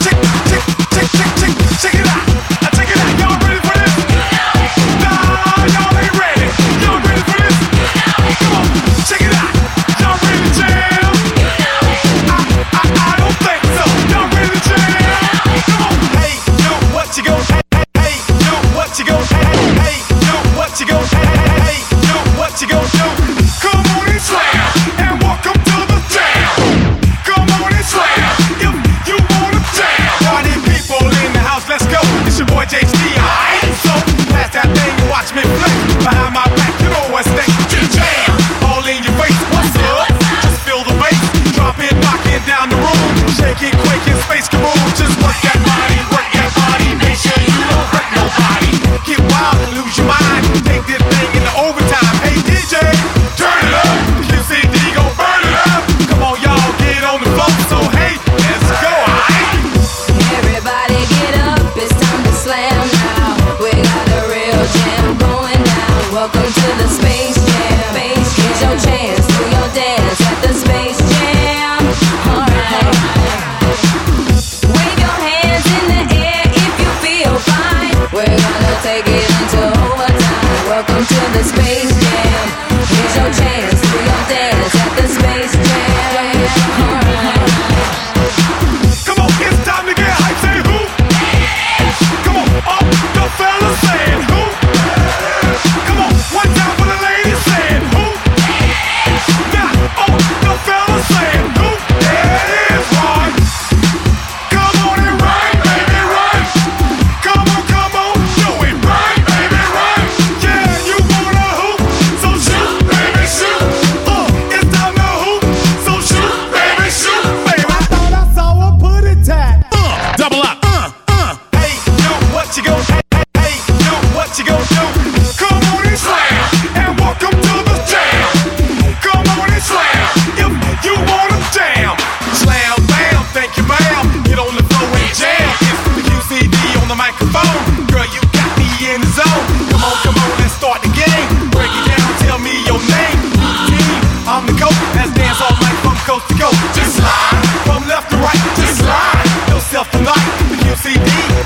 tick, tick.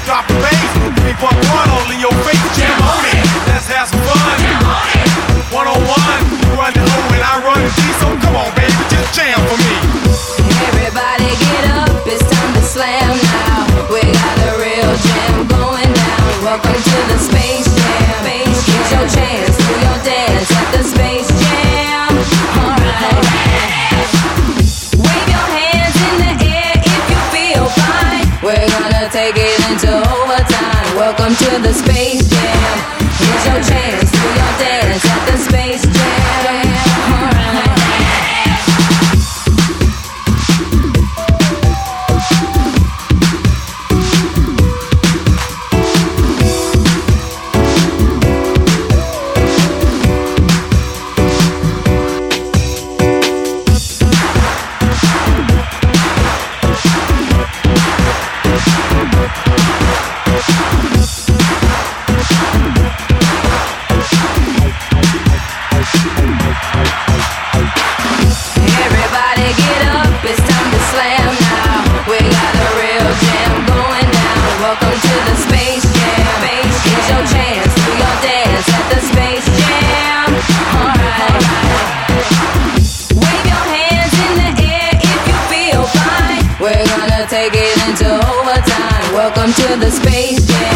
Drop the bass, one, all in your face, jam on it. Let's have some fun. One on one, you run the and I run the G, so come on, baby, just jam for me. Everybody get up, it's time to slam now. We got a real jam going down. Welcome to the Space Jam. Space jam. Your chance, do your dance at the Space Jam. Alright. Wave your hands in the air if you feel fine. We're gonna take it into the space jam. into the space jam.